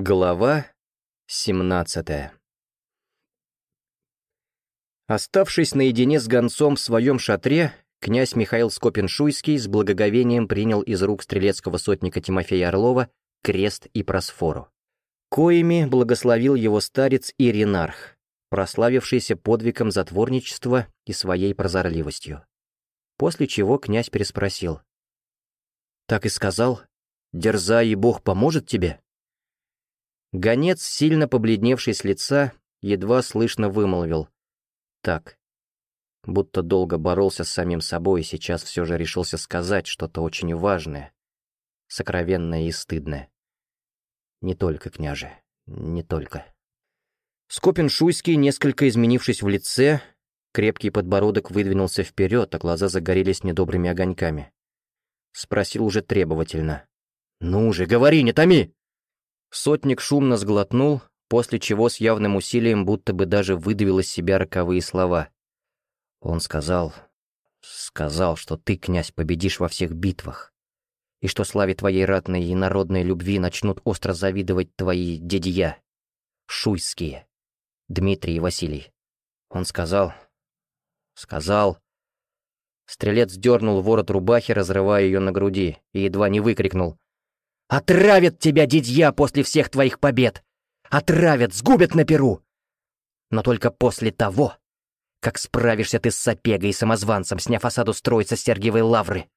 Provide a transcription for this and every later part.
Глава 17 Оставшись наедине с гонцом в своем шатре, князь Михаил Скопин-Шуйский с благоговением принял из рук стрелецкого сотника Тимофея Орлова крест и просфору. Коими благословил его старец Иринарх, прославившийся подвигом затворничества и своей прозорливостью. После чего князь переспросил. «Так и сказал? Дерзай, и Бог поможет тебе?» Гонец, сильно побледневший с лица, едва слышно вымолвил. Так. Будто долго боролся с самим собой и сейчас все же решился сказать что-то очень важное, сокровенное и стыдное. Не только, княже, не только. Скопин-Шуйский, несколько изменившись в лице, крепкий подбородок выдвинулся вперед, а глаза загорелись недобрыми огоньками. Спросил уже требовательно. «Ну же, говори, не томи!» Сотник шумно сглотнул, после чего с явным усилием будто бы даже выдавил из себя роковые слова. Он сказал... сказал, что ты, князь, победишь во всех битвах, и что славе твоей ратной и народной любви начнут остро завидовать твои дедья, шуйские, Дмитрий и Василий. Он сказал... сказал... Стрелец дернул ворот рубахи, разрывая ее на груди, и едва не выкрикнул. Отравят тебя, дядья, после всех твоих побед! Отравят, сгубят на перу! Но только после того, как справишься ты с Сапегой и самозванцем, сняв осаду строиться Сергиевой лавры.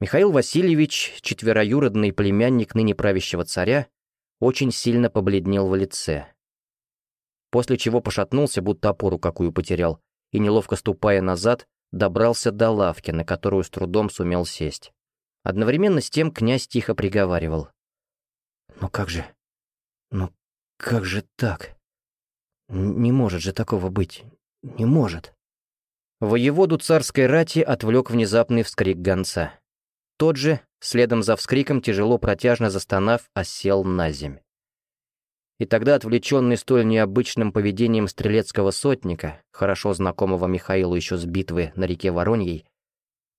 Михаил Васильевич, четвероюродный племянник ныне правящего царя, очень сильно побледнел в лице. После чего пошатнулся, будто опору какую потерял, и, неловко ступая назад, добрался до лавки, на которую с трудом сумел сесть. Одновременно с тем князь тихо приговаривал. «Ну как же? Ну как же так? Не может же такого быть. Не может». Воеводу царской рати отвлек внезапный вскрик гонца. Тот же, следом за вскриком, тяжело протяжно застонав, осел на земь. И тогда, отвлеченный столь необычным поведением стрелецкого сотника, хорошо знакомого Михаилу еще с битвы на реке Вороньей,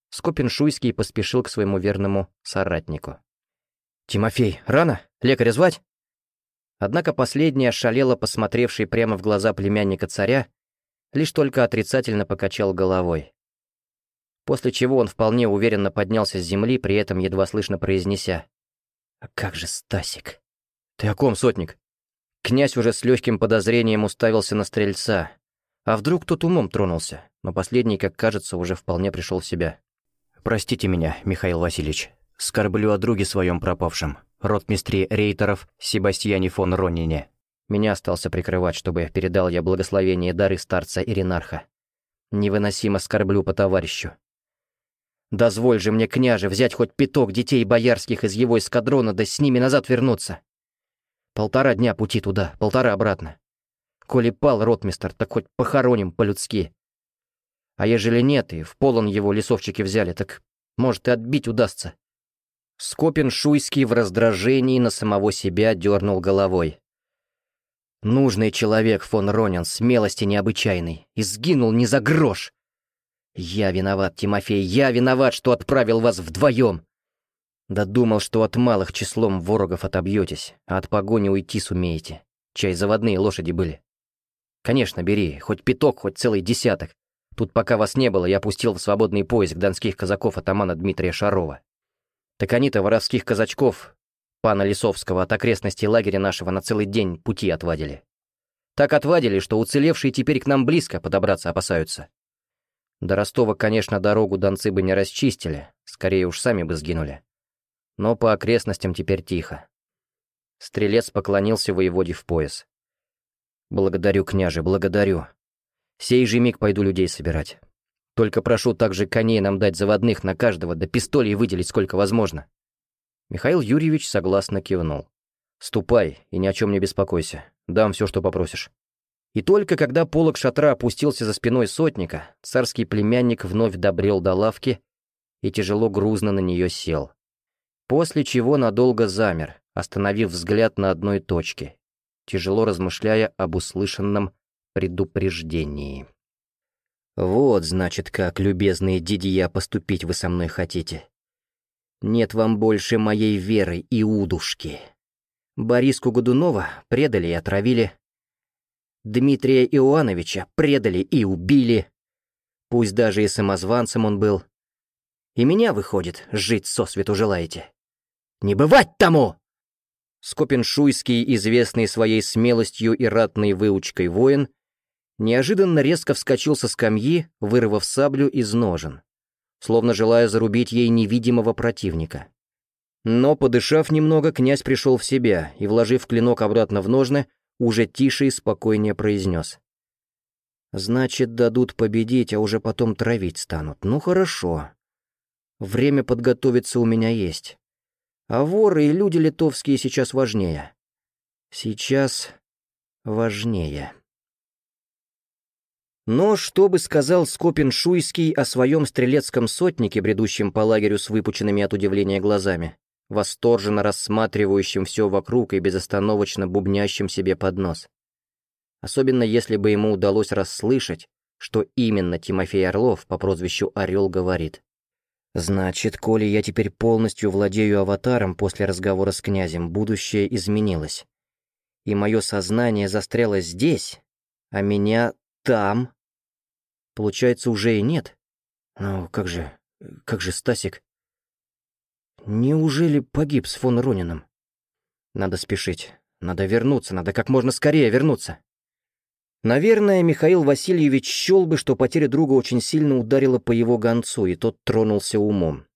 Скопин-Шуйский поспешил к своему верному соратнику. «Тимофей, рано? Лекаря звать?» Однако последний, ошалело посмотревший прямо в глаза племянника царя, лишь только отрицательно покачал головой. После чего он вполне уверенно поднялся с земли, при этом едва слышно произнеся. «А как же Стасик?» «Ты о ком, сотник?» Князь уже с легким подозрением уставился на стрельца. А вдруг тот умом тронулся, но последний, как кажется, уже вполне пришел в себя. «Простите меня, Михаил Васильевич. Скорблю о друге своем пропавшем, ротмистре рейтеров Себастьяне фон Ронине. Меня остался прикрывать, чтобы передал я благословение дары старца Иринарха. Невыносимо скорблю по товарищу. Дозволь же мне, княже, взять хоть пяток детей боярских из его эскадрона, да с ними назад вернуться. Полтора дня пути туда, полтора обратно. Коли пал ротмистр, так хоть похороним по-людски. А ежели нет, и в полон его лесовчики взяли, так, может, и отбить удастся. Скопин Шуйский в раздражении на самого себя дернул головой. Нужный человек фон Ронин, смелости необычайной, и сгинул не за грош. Я виноват, Тимофей, я виноват, что отправил вас вдвоем. Да думал, что от малых числом ворогов отобьетесь, а от погони уйти сумеете. Чай заводные лошади были. Конечно, бери, хоть пяток, хоть целый десяток. Тут пока вас не было, я пустил в свободный поиск донских казаков атамана Дмитрия Шарова. Так они-то воровских казачков, пана Лисовского, от окрестностей лагеря нашего на целый день пути отвадили. Так отвадили, что уцелевшие теперь к нам близко подобраться опасаются. До Ростова, конечно, дорогу донцы бы не расчистили, скорее уж сами бы сгинули. Но по окрестностям теперь тихо. Стрелец поклонился воеводе в пояс. «Благодарю, княже, благодарю. Сей же миг пойду людей собирать. Только прошу также коней нам дать заводных на каждого, да пистолей выделить сколько возможно». Михаил Юрьевич согласно кивнул. «Ступай и ни о чем не беспокойся. Дам все, что попросишь». И только когда полог шатра опустился за спиной сотника, царский племянник вновь добрел до лавки и тяжело грузно на нее сел. После чего надолго замер, остановив взгляд на одной точке, тяжело размышляя об услышанном предупреждении. «Вот, значит, как, любезные дидья, поступить вы со мной хотите. Нет вам больше моей веры и удушки. Бориску Годунова предали и отравили. Дмитрия Иоановича предали и убили. Пусть даже и самозванцем он был. И меня, выходит, жить сосвету желаете. Не бывать тому!» Скопеншуйский, известный своей смелостью и ратной выучкой воин, неожиданно резко вскочил со скамьи, вырвав саблю из ножен, словно желая зарубить ей невидимого противника. Но, подышав немного, князь пришел в себя и, вложив клинок обратно в ножны, уже тише и спокойнее произнес. «Значит, дадут победить, а уже потом травить станут. Ну хорошо. Время подготовиться у меня есть. А воры и люди литовские сейчас важнее. Сейчас важнее». Но что бы сказал Скопин-Шуйский о своем стрелецком сотнике, бредущем по лагерю с выпученными от удивления глазами, восторженно рассматривающим все вокруг и безостановочно бубнящим себе под нос? Особенно если бы ему удалось расслышать, что именно Тимофей Орлов по прозвищу Орел говорит. «Значит, коли я теперь полностью владею аватаром после разговора с князем, будущее изменилось. И мое сознание застряло здесь, а меня там Получается, уже и нет? Ну, как же... как же Стасик? Неужели погиб с фон Ронином? Надо спешить. Надо вернуться, надо как можно скорее вернуться. Наверное, Михаил Васильевич счел бы, что потеря друга очень сильно ударила по его гонцу, и тот тронулся умом.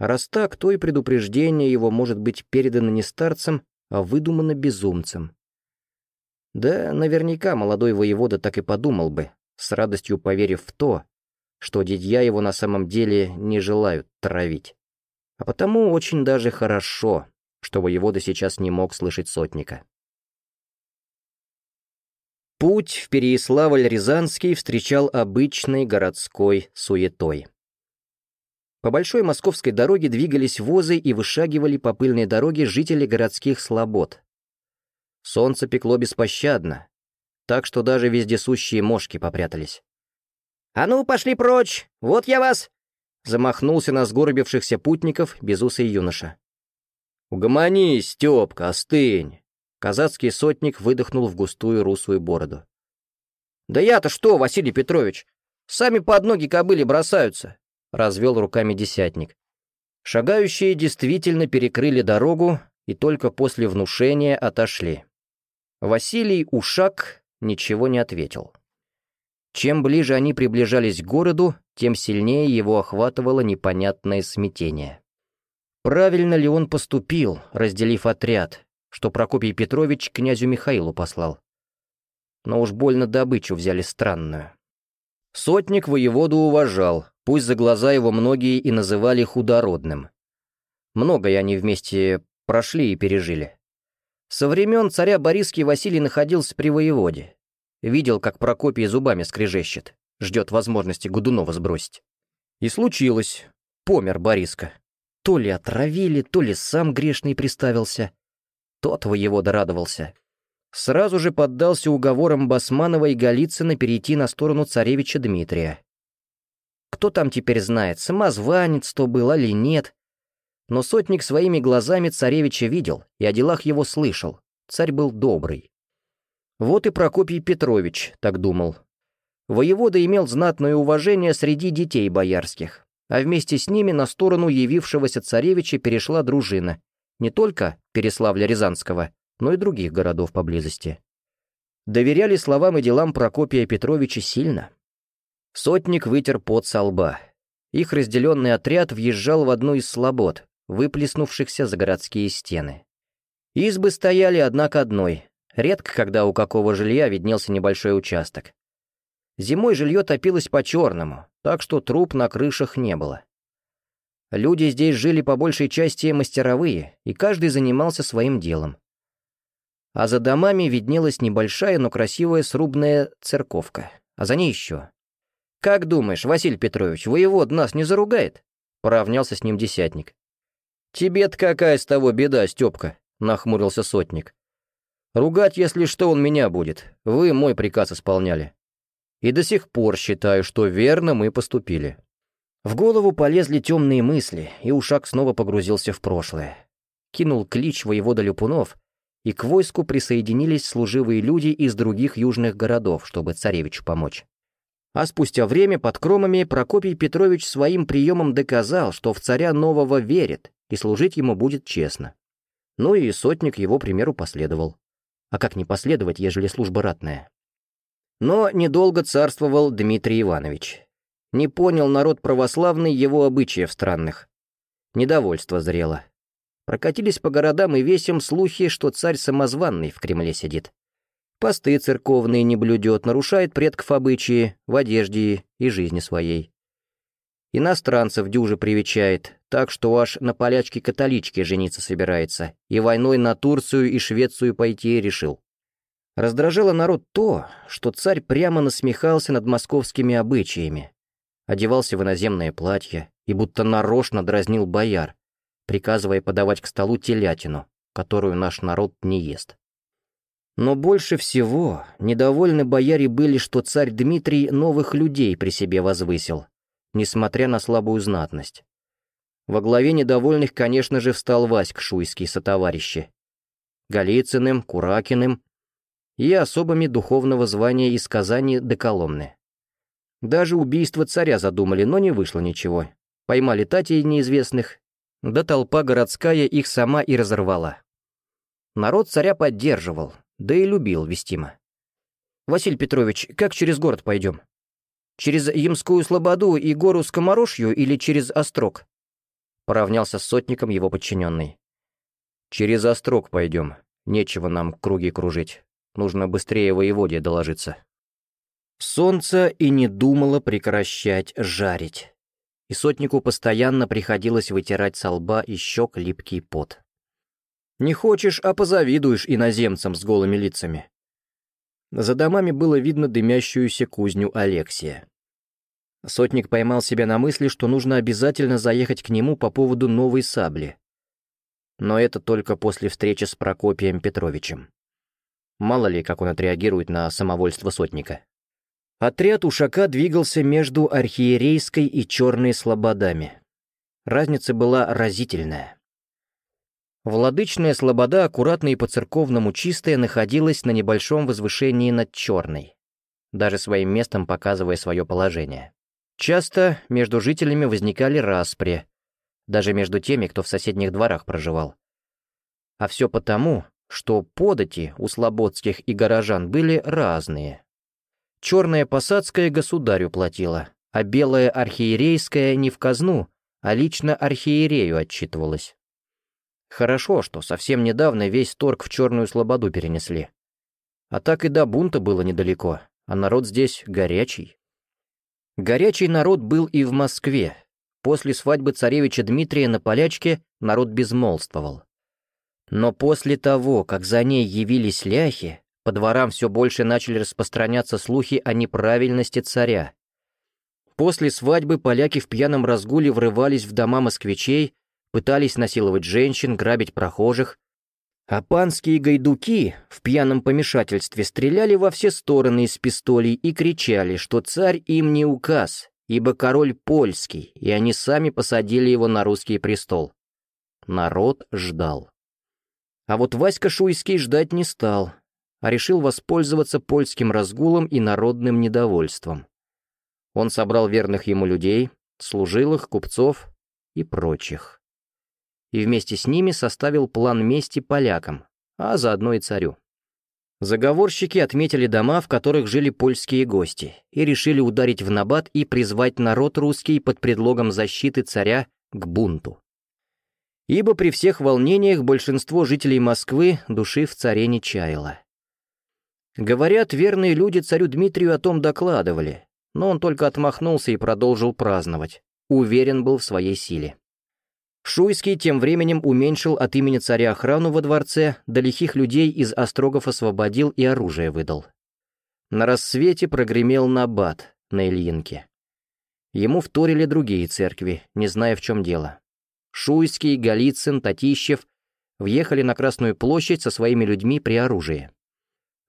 Раз так, то и предупреждение его может быть передано не старцем, а выдумано безумцем. Да, наверняка молодой воевода так и подумал бы, с радостью поверив в то, что дядья его на самом деле не желают травить. А потому очень даже хорошо, что воевода сейчас не мог слышать сотника. Путь в Переяславль-Рязанский встречал обычной городской суетой. По большой московской дороге двигались возы и вышагивали по пыльной дороге жители городских слобод. Солнце пекло беспощадно, так что даже вездесущие мошки попрятались. «А ну, пошли прочь! Вот я вас!» Замахнулся на сгорбившихся путников безусый юноша. «Угомонись, Степка, остынь!» Казацкий сотник выдохнул в густую русую бороду. «Да я-то что, Василий Петрович? Сами под ноги кобыли бросаются!» Развел руками десятник. Шагающие действительно перекрыли дорогу и только после внушения отошли. Василий Ушак ничего не ответил. Чем ближе они приближались к городу, тем сильнее его охватывало непонятное смятение. Правильно ли он поступил, разделив отряд, что Прокопий Петрович князю Михаилу послал? Но уж больно добычу взяли странную. Сотник воеводу уважал, пусть за глаза его многие и называли худородным. Многое они вместе прошли и пережили. Со времен царя Бориски Василий находился при воеводе. Видел, как Прокопий зубами скрежещет, ждет возможности Годунова сбросить. И случилось. Помер Бориска. То ли отравили, то ли сам грешный приставился. Тот воевода радовался. Сразу же поддался уговорам Басманова и Голицына перейти на сторону царевича Дмитрия. Кто там теперь знает, самозванец то был или нет, но сотник своими глазами царевича видел и о делах его слышал. Царь был добрый. Вот и Прокопий Петрович так думал. Воевода имел знатное уважение среди детей боярских, а вместе с ними на сторону явившегося царевича перешла дружина, не только Переславля-Рязанского, но и других городов поблизости. Доверяли словам и делам Прокопия Петровича сильно. Сотник вытер пот со лба. Их разделенный отряд въезжал в одну из слобод, выплеснувшихся за городские стены. Избы стояли одна к одной, редко когда у какого жилья виднелся небольшой участок. Зимой жилье топилось по-черному, так что труб на крышах не было. Люди здесь жили по большей части мастеровые, и каждый занимался своим делом. А за домами виднелась небольшая, но красивая срубная церковка, а за ней еще. «Как думаешь, Василий Петрович, воевод нас не заругает?» — поравнялся с ним десятник. «Тебе-то какая с того беда, Степка?» — нахмурился сотник. «Ругать, если что, он меня будет. Вы мой приказ исполняли. И до сих пор считаю, что верно мы поступили». В голову полезли темные мысли, и Ушак снова погрузился в прошлое. Кинул клич воевода Люпунов и к войску присоединились служивые люди из других южных городов, чтобы царевичу помочь. А спустя время под Кромами Прокопий Петрович своим приемом доказал, что в царя нового верит и служить ему будет честно. Ну и сотник его примеру последовал. А как не последовать, ежели служба ратная? Но недолго царствовал Дмитрий Иванович. Не понял народ православный его обычаев странных. Недовольство зрело. Прокатились по городам и весям слухи, что царь самозванный в Кремле сидит. Посты церковные не блюдет, нарушает предков обычаи в одежде и жизни своей. Иностранцев дюже привечает, так что аж на полячке-католичке жениться собирается, и войной на Турцию и Швецию пойти решил. Раздражало народ то, что царь прямо насмехался над московскими обычаями, одевался в иноземное платье и будто нарочно дразнил бояр, приказывая подавать к столу телятину, которую наш народ не ест. Но больше всего недовольны бояре были, что царь Дмитрий новых людей при себе возвысил, несмотря на слабую знатность. Во главе недовольных, конечно же, встал Васьк Шуйский сотоварищи. Голицыным, Куракиным и особыми духовного звания из Казани до Коломны. Даже убийство царя задумали, но не вышло ничего. Поймали татей неизвестных, да толпа городская их сама и разорвала. Народ царя поддерживал, да и любил вестимо. «Василий Петрович, как через город пойдем? Через Ямскую Слободу и гору Скоморошью или через Острог?» Поравнялся с сотником его подчиненный. «Через Острог пойдем. Нечего нам круги кружить. Нужно быстрее воеводе доложиться». Солнце и не думало прекращать жарить. И сотнику постоянно приходилось вытирать со лба и щек липкий пот. Не хочешь, а позавидуешь иноземцам с голыми лицами. За домами было видно дымящуюся кузню Алексия. Сотник поймал себя на мысли, что нужно обязательно заехать к нему по поводу новой сабли. Но это только после встречи с Прокопием Петровичем. Мало ли, как он отреагирует на самовольство сотника. Отряд Ушака двигался между архиерейской и черной слободами. Разница была разительная. Владычная слобода, аккуратно и по-церковному чистая, находилась на небольшом возвышении над черной, даже своим местом показывая свое положение. Часто между жителями возникали распри, даже между теми, кто в соседних дворах проживал. А все потому, что подати у слободских и горожан были разные. Черная посадская государю платила, а белая архиерейская не в казну, а лично архиерею отчитывалась. Хорошо, что совсем недавно весь торг в Черную Слободу перенесли. А так и до бунта было недалеко, а народ здесь горячий. Горячий народ был и в Москве. После свадьбы царевича Дмитрия на полячке народ безмолвствовал. Но после того, как за ней явились ляхи, по дворам все больше начали распространяться слухи о неправильности царя. После свадьбы поляки в пьяном разгуле врывались в дома москвичей, пытались насиловать женщин, грабить прохожих, а панские гайдуки в пьяном помешательстве стреляли во все стороны из пистолей и кричали, что царь им не указ, ибо король польский, и они сами посадили его на русский престол. Народ ждал. А вот Васька Шуйский ждать не стал, а решил воспользоваться польским разгулом и народным недовольством. Он собрал верных ему людей, служилых, купцов и прочих и вместе с ними составил план мести полякам, а заодно и царю. Заговорщики отметили дома, в которых жили польские гости, и решили ударить в набат и призвать народ русский под предлогом защиты царя к бунту. Ибо при всех волнениях большинство жителей Москвы души в царе не чаяло. Говорят, верные люди царю Дмитрию о том докладывали, но он только отмахнулся и продолжил праздновать, уверен был в своей силе. Шуйский тем временем уменьшил от имени царя охрану во дворце, да лихих людей из острогов освободил и оружие выдал. На рассвете прогремел набат на Ильинке. Ему вторили другие церкви, не зная в чем дело. Шуйский, Голицын, Татищев въехали на Красную площадь со своими людьми при оружии.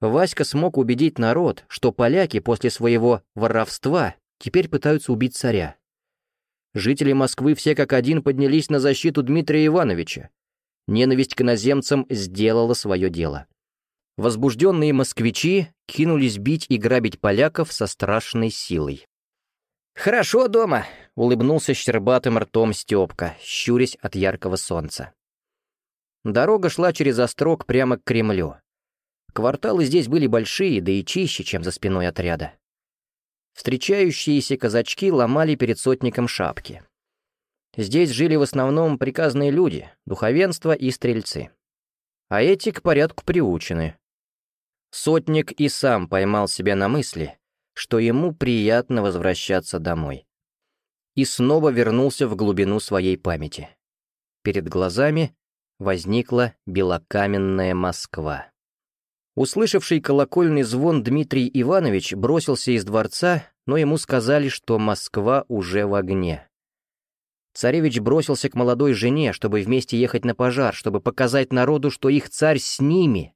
Васька смог убедить народ, что поляки после своего воровства теперь пытаются убить царя. Жители Москвы все как один поднялись на защиту Дмитрия Ивановича. Ненависть к иноземцам сделала свое дело. Возбужденные москвичи кинулись бить и грабить поляков со страшной силой. «Хорошо дома», — улыбнулся щербатым ртом Степка, щурясь от яркого солнца. Дорога шла через острог прямо к Кремлю. Кварталы здесь были большие, да и чище, чем за спиной отряда. Встречающиеся казачки ломали перед сотником шапки. Здесь жили в основном приказные люди, духовенство и стрельцы. А эти к порядку приучены. Сотник и сам поймал себя на мысли, что ему приятно возвращаться домой. И снова вернулся в глубину своей памяти. Перед глазами возникла белокаменная Москва. Услышавший колокольный звон Дмитрий Иванович бросился из дворца, но ему сказали, что Москва уже в огне. Царевич бросился к молодой жене, чтобы вместе ехать на пожар, чтобы показать народу, что их царь с ними.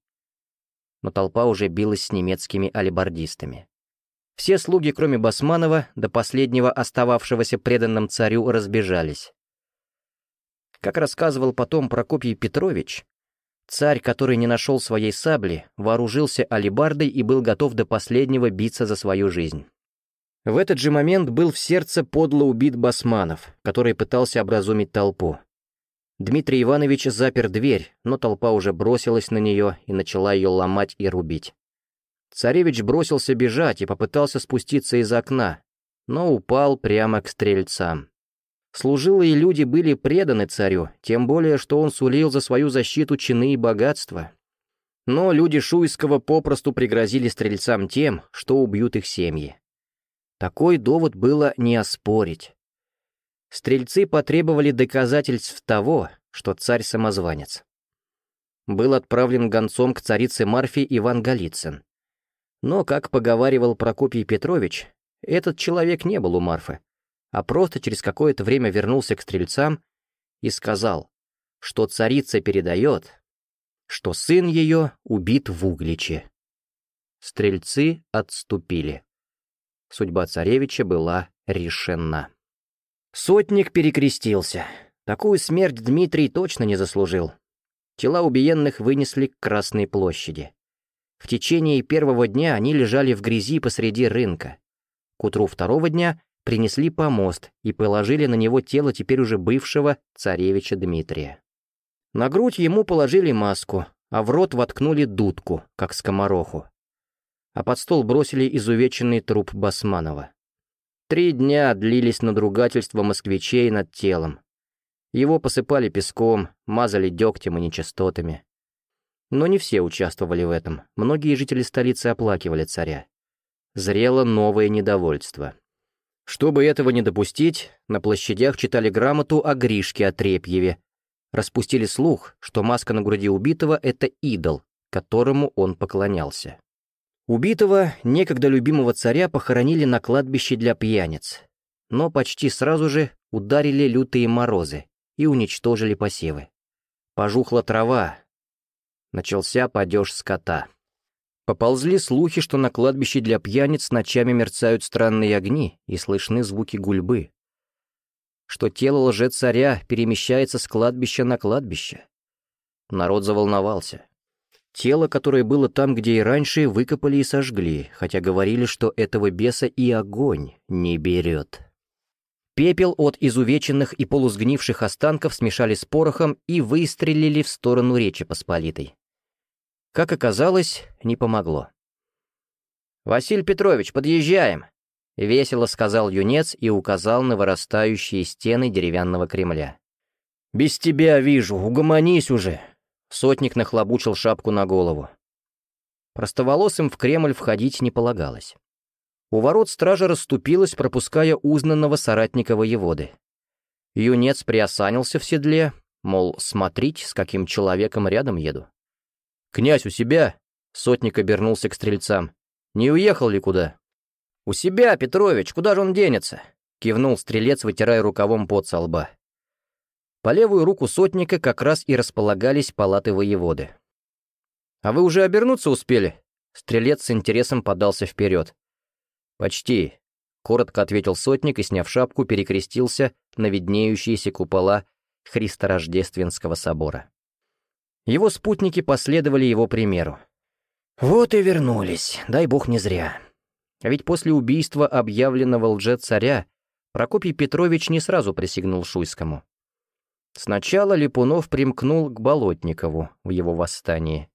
Но толпа уже билась с немецкими алибардистами. Все слуги, кроме Басманова, до последнего остававшегося преданным царю, разбежались. Как рассказывал потом Прокопий Петрович, царь, который не нашел своей сабли, вооружился алибардой и был готов до последнего биться за свою жизнь. В этот же момент был в сердце подло убит Басманов, который пытался образумить толпу. Дмитрий Иванович запер дверь, но толпа уже бросилась на нее и начала ее ломать и рубить. Царевич бросился бежать и попытался спуститься из окна, но упал прямо к стрельцам. Служилые люди были преданы царю, тем более, что он сулил за свою защиту чины и богатства. Но люди Шуйского попросту пригрозили стрельцам тем, что убьют их семьи. Такой довод было не оспорить. Стрельцы потребовали доказательств того, что царь самозванец. Был отправлен гонцом к царице Марфе Иван Голицын. Но, как поговаривал Прокопий Петрович, этот человек не был у Марфы, а просто через какое-то время вернулся к стрельцам и сказал, что царица передает, что сын ее убит в Угличе. Стрельцы отступили судьба царевича была решена. Сотник перекрестился. Такую смерть Дмитрий точно не заслужил. Тела убиенных вынесли к Красной площади. В течение первого дня они лежали в грязи посреди рынка. К утру второго дня принесли помост и положили на него тело теперь уже бывшего царевича Дмитрия. На грудь ему положили маску, а в рот воткнули дудку, как скомороху а под стол бросили изувеченный труп Басманова. Три дня длились надругательства москвичей над телом. Его посыпали песком, мазали дегтем и нечистотами. Но не все участвовали в этом, многие жители столицы оплакивали царя. Зрело новое недовольство. Чтобы этого не допустить, на площадях читали грамоту о Гришке Отрепьеве, распустили слух, что маска на груди убитого — это идол, которому он поклонялся. Убитого, некогда любимого царя, похоронили на кладбище для пьяниц, но почти сразу же ударили лютые морозы и уничтожили посевы. Пожухла трава, начался падеж скота. Поползли слухи, что на кладбище для пьяниц ночами мерцают странные огни и слышны звуки гульбы. Что тело лжецаря перемещается с кладбища на кладбище. Народ заволновался. Тело, которое было там, где и раньше, выкопали и сожгли, хотя говорили, что этого беса и огонь не берет. Пепел от изувеченных и полусгнивших останков смешали с порохом и выстрелили в сторону Речи Посполитой. Как оказалось, не помогло. «Василий Петрович, подъезжаем!» — весело сказал юнец и указал на вырастающие стены деревянного Кремля. «Без тебя вижу, угомонись уже!» Сотник нахлобучил шапку на голову. Простоволосым в Кремль входить не полагалось. У ворот стража расступилась, пропуская узнанного соратника воеводы. Юнец приосанился в седле, мол, смотрите, с каким человеком рядом еду. «Князь у себя?» — сотник обернулся к стрельцам. «Не уехал ли куда?» «У себя, Петрович, куда же он денется?» — кивнул стрелец, вытирая рукавом пот со лба. По левую руку сотника как раз и располагались палаты воеводы. «А вы уже обернуться успели?» Стрелец с интересом подался вперед. «Почти», — коротко ответил сотник и, сняв шапку, перекрестился на виднеющиеся купола Христорождественского собора. Его спутники последовали его примеру. Вот и вернулись, дай бог не зря. А ведь после убийства объявленного лже-царя Прокопий Петрович не сразу присягнул Шуйскому. Сначала Липунов примкнул к Болотникову в его восстании.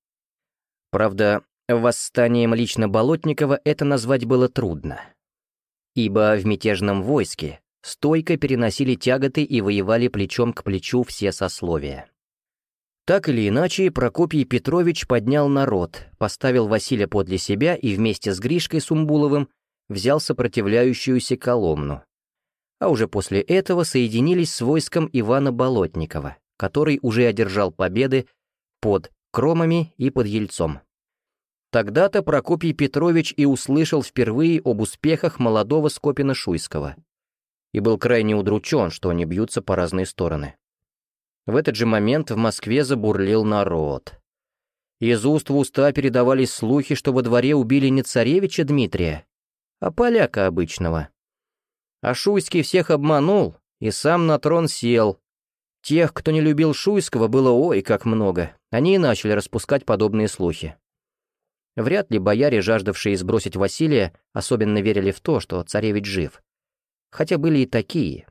Правда, восстанием лично Болотникова это назвать было трудно. Ибо в мятежном войске стойко переносили тяготы и воевали плечом к плечу все сословия. Так или иначе, Прокопий Петрович поднял народ, поставил Василия подле себя и вместе с Гришкой Сумбуловым взял сопротивляющуюся Коломну. А уже после этого соединились с войском Ивана Болотникова, который уже одержал победы под Кромами и под Ельцом. Тогда-то Прокопий Петрович и услышал впервые об успехах молодого Скопина-Шуйского и был крайне удручен, что они бьются по разные стороны. В этот же момент в Москве забурлил народ. Из уст в уста передавались слухи, что во дворе убили не царевича Дмитрия, а поляка обычного. А Шуйский всех обманул и сам на трон сел. Тех, кто не любил Шуйского, было ой как много. Они и начали распускать подобные слухи. Вряд ли бояре, жаждавшие сбросить Василия, особенно верили в то, что царевич жив. Хотя были и такие,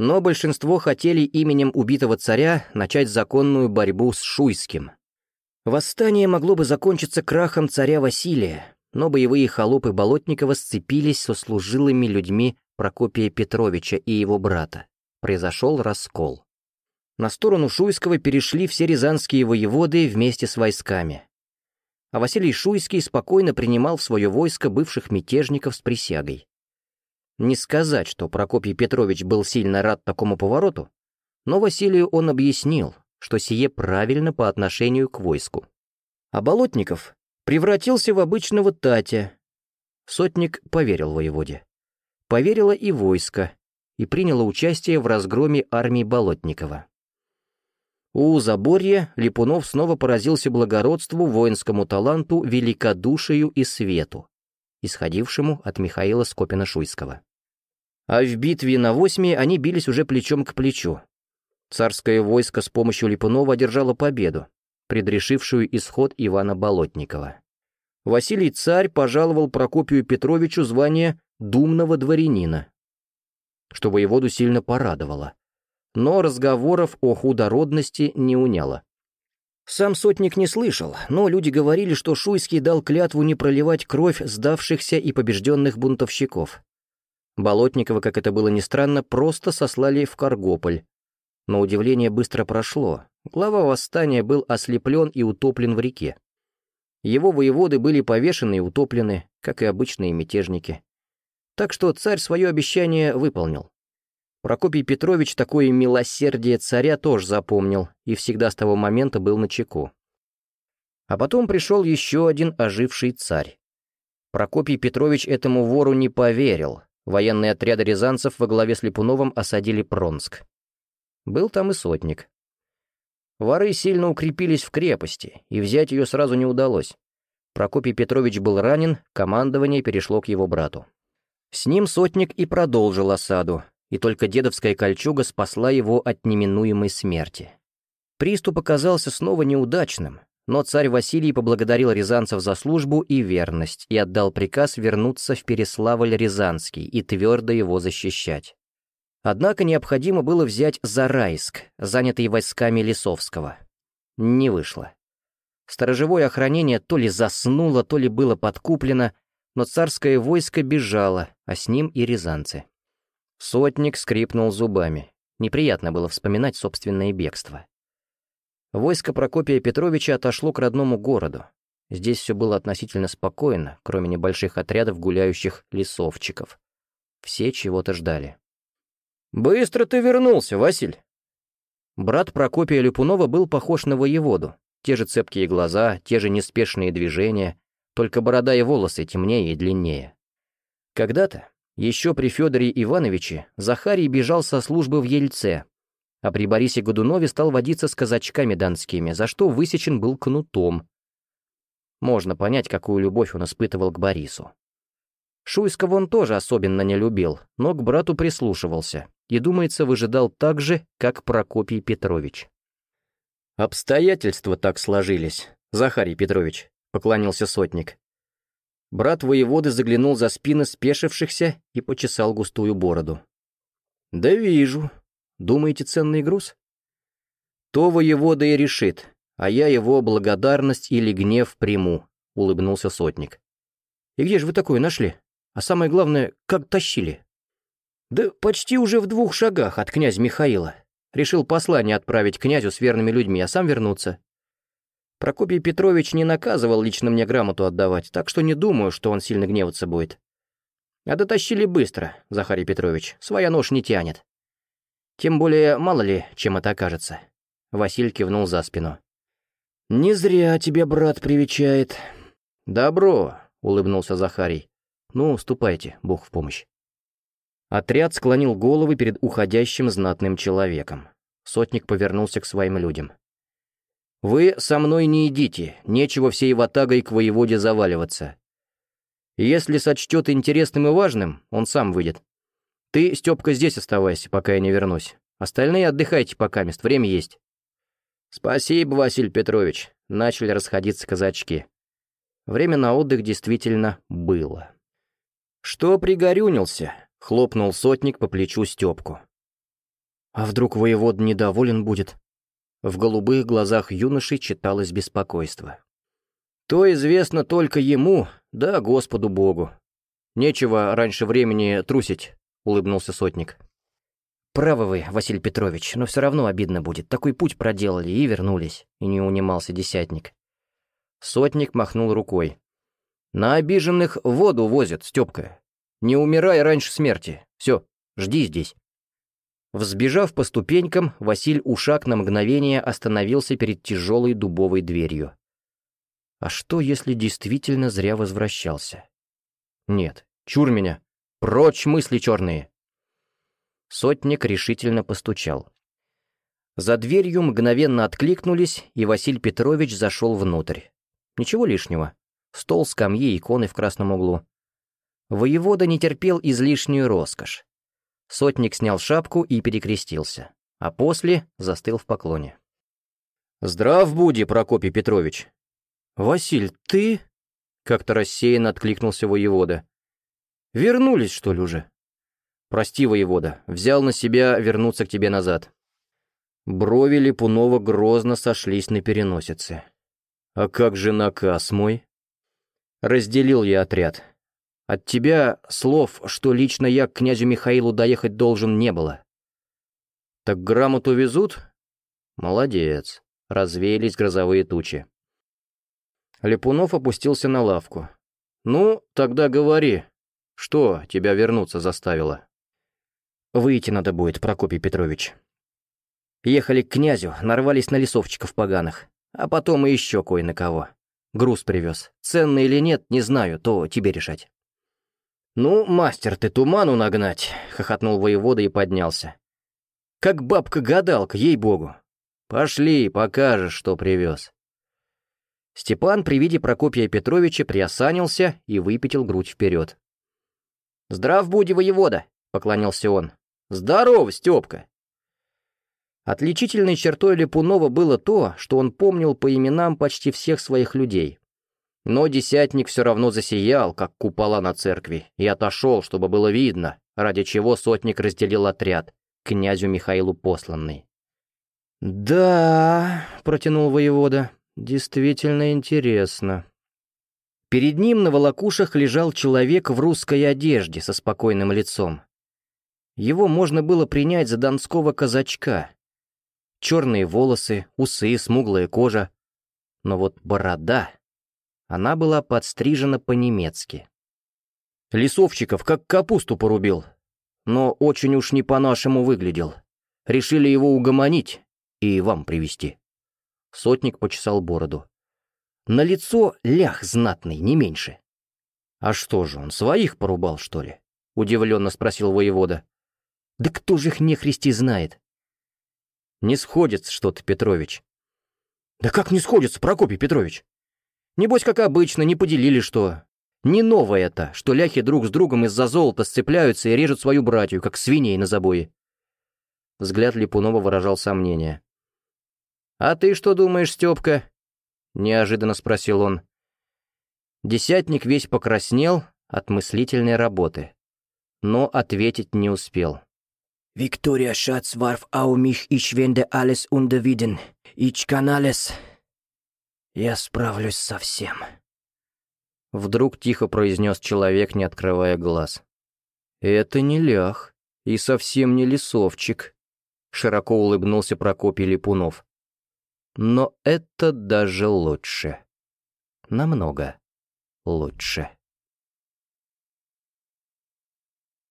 но большинство хотели именем убитого царя начать законную борьбу с Шуйским. Восстание могло бы закончиться крахом царя Василия, но боевые холопы Болотникова сцепились со служилыми людьми Прокопия Петровича и его брата. Произошел раскол. На сторону Шуйского перешли все рязанские воеводы вместе с войсками. А Василий Шуйский спокойно принимал в свое войско бывших мятежников с присягой. Не сказать, что Прокопий Петрович был сильно рад такому повороту, но Василию он объяснил, что сие правильно по отношению к войску. А Болотников превратился в обычного Татя. Сотник поверил воеводе. Поверило и войско, и приняло участие в разгроме армии Болотникова. У Заборья Липунов снова поразился благородству, воинскому таланту, великодушию и свету, исходившему от Михаила Скопина-Шуйского а в битве на Восьме они бились уже плечом к плечу. Царское войско с помощью Липунова одержало победу, предрешившую исход Ивана Болотникова. Василий Царь пожаловал Прокопию Петровичу звание думного дворянина, что воеводу сильно порадовало. Но разговоров о худородности не уняло. Сам сотник не слышал, но люди говорили, что Шуйский дал клятву не проливать кровь сдавшихся и побежденных бунтовщиков. Болотникова, как это было ни странно, просто сослали в Каргополь. Но удивление быстро прошло. Глава восстания был ослеплен и утоплен в реке. Его воеводы были повешены и утоплены, как и обычные мятежники. Так что царь свое обещание выполнил. Прокопий Петрович такое милосердие царя тоже запомнил и всегда с того момента был на чеку. А потом пришел еще один оживший царь. Прокопий Петрович этому вору не поверил, Военные отряды рязанцев во главе с Липуновым осадили Пронск. Был там и сотник. Воры сильно укрепились в крепости, и взять ее сразу не удалось. Прокопий Петрович был ранен, командование перешло к его брату. С ним сотник и продолжил осаду, и только дедовская кольчуга спасла его от неминуемой смерти. Приступ оказался снова неудачным, но царь Василий поблагодарил рязанцев за службу и верность и отдал приказ вернуться в Переславль-Рязанский и твердо его защищать. Однако необходимо было взять Зарайск, занятый войсками Лисовского. Не вышло. Сторожевое охранение то ли заснуло, то ли было подкуплено, но царское войско бежало, а с ним и рязанцы. Сотник скрипнул зубами. Неприятно было вспоминать собственное бегство. Войско Прокопия Петровича отошло к родному городу. Здесь все было относительно спокойно, кроме небольших отрядов гуляющих лесовчиков. Все чего-то ждали. «Быстро ты вернулся, Василь!» Брат Прокопия Люпунова был похож на воеводу. Те же цепкие глаза, те же неспешные движения, только борода и волосы темнее и длиннее. Когда-то, еще при Федоре Ивановиче, Захарий бежал со службы в Ельце, а при Борисе Годунове стал водиться с казачками донскими, за что высечен был кнутом. Можно понять, какую любовь он испытывал к Борису. Шуйского он тоже особенно не любил, но к брату прислушивался и, думается, выжидал так же, как Прокопий Петрович. «Обстоятельства так сложились, Захарий Петрович», — поклонился сотник. Брат воеводы заглянул за спины спешившихся и почесал густую бороду. «Да вижу. Думаете, ценный груз?» «То воевода и решит, а я его благодарность или гнев приму», — улыбнулся сотник. «И где же вы такое нашли? А самое главное, как тащили?» «Да почти уже в двух шагах от князя Михаила. Решил послание отправить князю с верными людьми, а сам вернуться. Прокопий Петрович не наказывал лично мне грамоту отдавать, так что не думаю, что он сильно гневаться будет. А дотащили быстро, Захарий Петрович, своя нож не тянет. Тем более, мало ли, чем это окажется. Василь кивнул за спину. «Не зря тебе брат привечает». «Добро», — улыбнулся Захарий. «Ну, ступайте, Бог в помощь». Отряд склонил головы перед уходящим знатным человеком. Сотник повернулся к своим людям. «Вы со мной не идите, нечего всей ватагой к воеводе заваливаться. Если сочтет интересным и важным, он сам выйдет. Ты, Степка, здесь оставайся, пока я не вернусь. Остальные отдыхайте пока, мест, время есть». «Спасибо, Василий Петрович», — начали расходиться казачки. Время на отдых действительно было. «Что пригорюнился?» — хлопнул сотник по плечу Степку. «А вдруг воевод недоволен будет?» В голубых глазах юноши читалось беспокойство. «То известно только ему, да Господу Богу. Нечего раньше времени трусить», — улыбнулся сотник. «Правы вы, Василий Петрович, но все равно обидно будет. Такой путь проделали и вернулись», — и не унимался десятник. Сотник махнул рукой. «На обиженных воду возят, Степка. Не умирай раньше смерти. Все, жди здесь». Взбежав по ступенькам, Василь Ушак на мгновение остановился перед тяжелой дубовой дверью. А что, если действительно зря возвращался? Нет, чур меня. Прочь мысли черные. Сотник решительно постучал. За дверью мгновенно откликнулись, и Василий Петрович зашел внутрь. Ничего лишнего. Стол, скамьи, иконы в красном углу. Воевода не терпел излишнюю роскошь. Сотник снял шапку и перекрестился, а после застыл в поклоне. «Здрав буди, Прокопий Петрович!» «Василь, ты?» — как-то рассеянно откликнулся воевода. «Вернулись, что ли, уже?» «Прости, воевода, взял на себя вернуться к тебе назад». Брови Липунова грозно сошлись на переносице. «А как же наказ мой?» Разделил я отряд. От тебя слов, что лично я к князю Михаилу доехать должен, не было. Так грамоту везут? Молодец. Развеялись грозовые тучи. Липунов опустился на лавку. «Ну, тогда говори, что тебя вернуться заставило?» «Выйти надо будет, Прокопий Петрович». Ехали к князю, нарвались на лесовчиков поганых, а потом и еще кое на кого. Груз привез. Ценный или нет, не знаю, то тебе решать. «Ну, мастер ты туману нагнать», — хохотнул воевода и поднялся. «Как бабка-гадалка, ей-богу. Пошли, покажешь, что привез». Степан при виде Прокопия Петровича приосанился и выпятил грудь вперед. «Здрав буди, воевода!» — поклонился он. «Здорово, Степка!» Отличительной чертой Лепунова было то, что он помнил по именам почти всех своих людей. Но десятник все равно засиял, как купола на церкви, и отошел, чтобы было видно, ради чего сотник разделил отряд, князю Михаилу посланный. «Да», — протянул воевода, — «действительно интересно». Перед ним на волокушах лежал человек в русской одежде со спокойным лицом. Его можно было принять за донского казачка. Черные волосы, усы, смуглая кожа. Но вот борода... Она была подстрижена по-немецки. Лесовчиков как капусту порубил, но очень уж не по-нашему выглядел. Решили его угомонить и вам привести. Сотник почесал бороду. На лицо лях знатный, не меньше. «А что же, он своих порубал, что ли?» — удивленно спросил воевода. «Да кто же их нехристи знает?» «Не сходится что-то, Петрович». «Да как не сходится, Прокопий Петрович? Небось, как обычно, не поделили что. Не новое это, что ляхи друг с другом из-за золота сцепляются и режут свою братью, как свиней на забое. Взгляд Липунова выражал сомнение. «А ты что думаешь, Степка?» — неожиданно спросил он. Десятник весь покраснел от мыслительной работы, но ответить не успел. «Виктория Шац au mich, ich wende alles unterwieden. Ich kann alles. Я справлюсь со всем». Вдруг тихо произнес человек, не открывая глаз. «Это не лях и совсем не лесовчик», — широко улыбнулся Прокопий Липунов. «Но это даже лучше. Намного лучше».